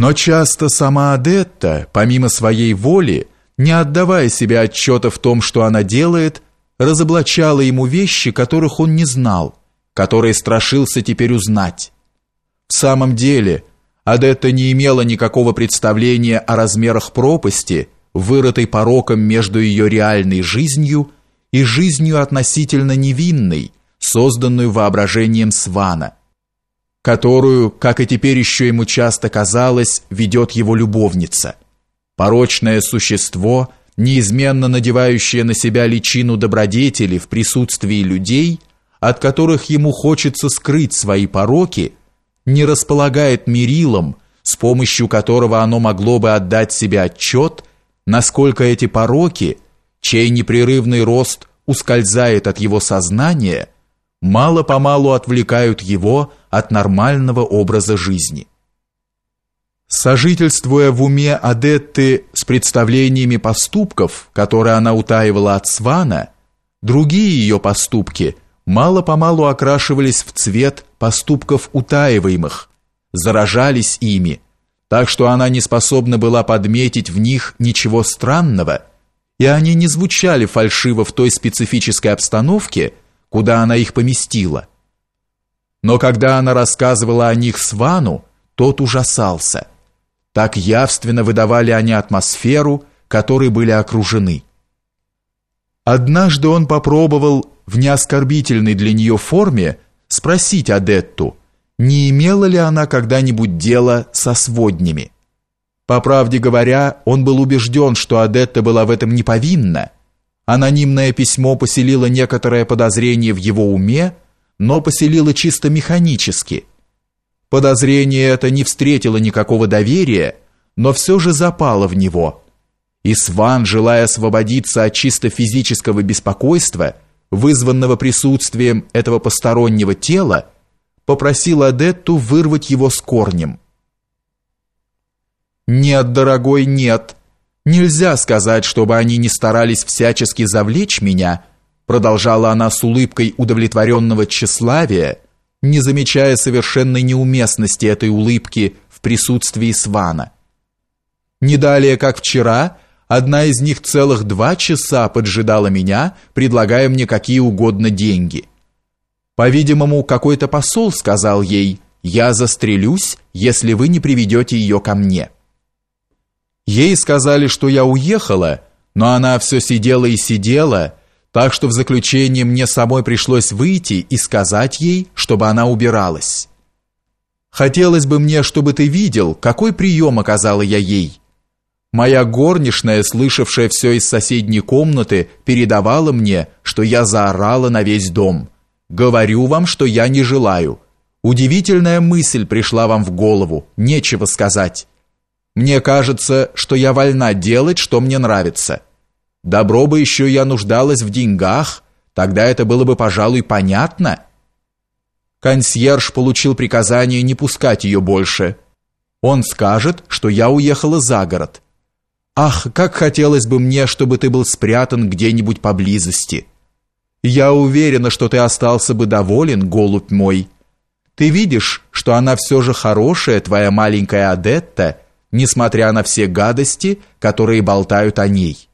Но часто сама Адетта, помимо своей воли, не отдавая себе отчета в том, что она делает, разоблачала ему вещи, которых он не знал, которые страшился теперь узнать. В самом деле, Адетта не имела никакого представления о размерах пропасти, вырытой пороком между ее реальной жизнью и жизнью относительно невинной, созданную воображением Свана, которую, как и теперь еще ему часто казалось, ведет его любовница. Порочное существо, неизменно надевающее на себя личину добродетели в присутствии людей, от которых ему хочется скрыть свои пороки, не располагает мерилом, с помощью которого оно могло бы отдать себе отчет, насколько эти пороки, чей непрерывный рост ускользает от его сознания, мало-помалу отвлекают его от нормального образа жизни. Сожительствуя в уме Адетты с представлениями поступков, которые она утаивала от Свана, другие ее поступки мало-помалу окрашивались в цвет поступков утаиваемых, заражались ими, так что она не способна была подметить в них ничего странного, и они не звучали фальшиво в той специфической обстановке, куда она их поместила. Но когда она рассказывала о них Свану, тот ужасался. Так явственно выдавали они атмосферу, которой были окружены. Однажды он попробовал в неоскорбительной для нее форме спросить Адетту, не имела ли она когда-нибудь дело со своднями. По правде говоря, он был убежден, что Адетта была в этом не повинна, Анонимное письмо поселило некоторое подозрение в его уме, но поселило чисто механически. Подозрение это не встретило никакого доверия, но все же запало в него. И Сван, желая освободиться от чисто физического беспокойства, вызванного присутствием этого постороннего тела, попросил Адетту вырвать его с корнем. «Нет, дорогой, нет», Нельзя сказать, чтобы они не старались всячески завлечь меня, продолжала она с улыбкой удовлетворенного тщеславия, не замечая совершенной неуместности этой улыбки в присутствии Свана. Не далее, как вчера, одна из них целых два часа поджидала меня, предлагая мне какие угодно деньги. По-видимому, какой-то посол сказал ей: "Я застрелюсь, если вы не приведете ее ко мне". Ей сказали, что я уехала, но она все сидела и сидела, так что в заключение мне самой пришлось выйти и сказать ей, чтобы она убиралась. Хотелось бы мне, чтобы ты видел, какой прием оказала я ей. Моя горничная, слышавшая все из соседней комнаты, передавала мне, что я заорала на весь дом. Говорю вам, что я не желаю. Удивительная мысль пришла вам в голову, нечего сказать. Мне кажется, что я вольна делать, что мне нравится. Добро бы еще я нуждалась в деньгах, тогда это было бы, пожалуй, понятно. Консьерж получил приказание не пускать ее больше. Он скажет, что я уехала за город. Ах, как хотелось бы мне, чтобы ты был спрятан где-нибудь поблизости. Я уверена, что ты остался бы доволен, голубь мой. Ты видишь, что она все же хорошая, твоя маленькая Адетта, несмотря на все гадости, которые болтают о ней.